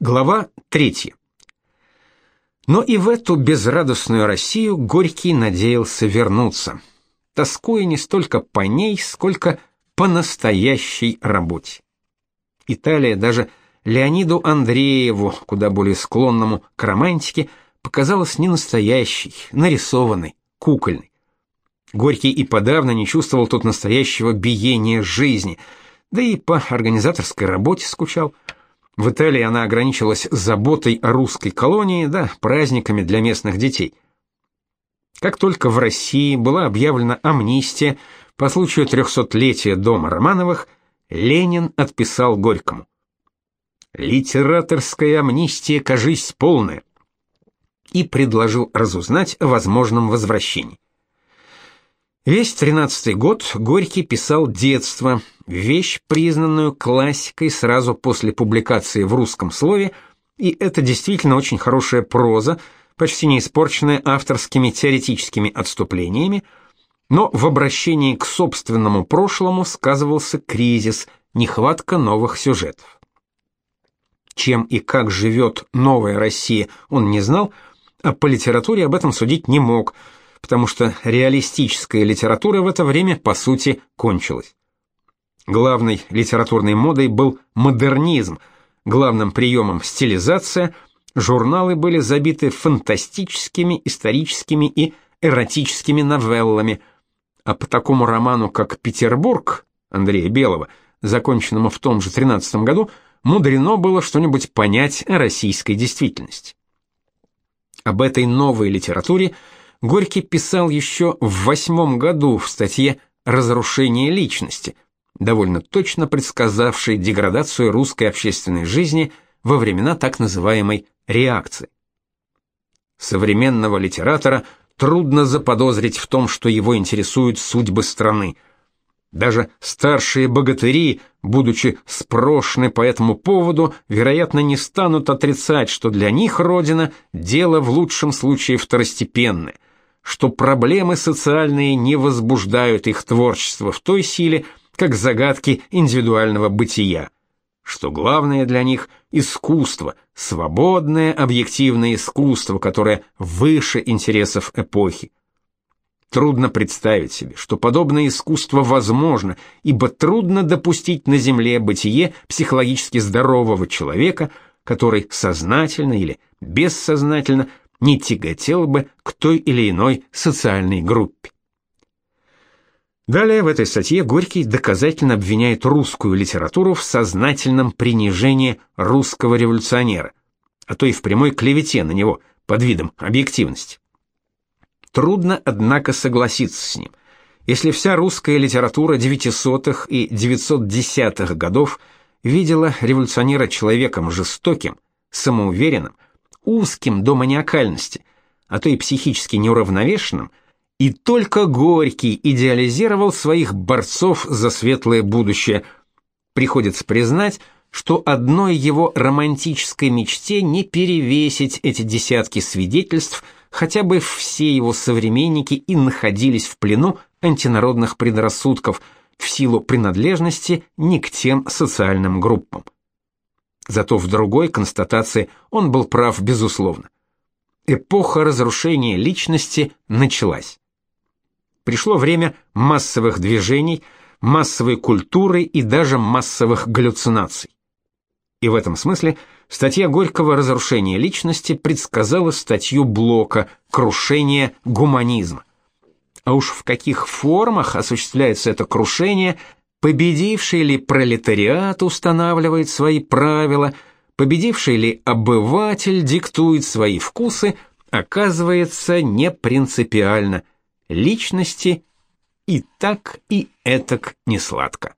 Глава 3. Но и в эту безрадостную Россию Горький надеялся вернуться, тоскуя не столько по ней, сколько по настоящей работе. Италия даже Леониду Андрееву, куда более склонному к романтике, показалась не настоящей, нарисованной, кукольной. Горький и подавно не чувствовал тут настоящего биения жизни, да и по организаторской работе скучал – в Италии она ограничилась заботой о русской колонии, да, праздниками для местных детей. Как только в России была объявлена амнистия по случаю трехсотлетия дома Романовых, Ленин отписал Горькому. «Литераторская амнистия, кажись, полная» и предложил разузнать о возможном возвращении. Весь тринадцатый год Горький писал «Детство», вещь, признанную классикой сразу после публикации в русском слове, и это действительно очень хорошая проза, почти не испорченная авторскими теоретическими отступлениями, но в обращении к собственному прошлому сказывался кризис, нехватка новых сюжетов. Чем и как живет новая Россия, он не знал, а по литературе об этом судить не мог – потому что реалистическая литература в это время, по сути, кончилась. Главной литературной модой был модернизм, главным приемом стилизация, журналы были забиты фантастическими, историческими и эротическими новеллами, а по такому роману, как «Петербург» Андрея Белого, законченному в том же 13 году, мудрено было что-нибудь понять о российской действительности. Об этой новой литературе – Горький писал еще в восьмом году в статье «Разрушение личности», довольно точно предсказавшей деградацию русской общественной жизни во времена так называемой реакции. Современного литератора трудно заподозрить в том, что его интересуют судьбы страны. Даже старшие богатыри, будучи спрошены по этому поводу, вероятно, не станут отрицать, что для них родина дело в лучшем случае второстепенное – что проблемы социальные не возбуждают их творчество в той силе, как загадки индивидуального бытия, что главное для них искусство, свободное объективное искусство, которое выше интересов эпохи. Трудно представить себе, что подобное искусство возможно, ибо трудно допустить на земле бытие психологически здорового человека, который сознательно или бессознательно не тяготел бы к той или иной социальной группе. Далее в этой статье Горький доказательно обвиняет русскую литературу в сознательном принижении русского революционера, а то и в прямой клевете на него под видом объективности. Трудно, однако, согласиться с ним. Если вся русская литература 900-х и 910-х годов видела революционера человеком жестоким, самоуверенным, узким до маниакальности, а то и психически неуравновешенным, и только Горький идеализировал своих борцов за светлое будущее. Приходится признать, что одной его романтической мечте не перевесить эти десятки свидетельств, хотя бы все его современники и находились в плену антинародных предрассудков в силу принадлежности не к тем социальным группам. Зато в другой констатации он был прав безусловно. Эпоха разрушения личности началась. Пришло время массовых движений, массовой культуры и даже массовых галлюцинаций. И в этом смысле статья Горького «Разрушение личности» предсказала статью Блока «Крушение гуманизма». А уж в каких формах осуществляется это крушение, Победивший ли пролетариат устанавливает свои правила, победивший ли обыватель диктует свои вкусы, оказывается не принципиально. Личности и так и этак не сладко.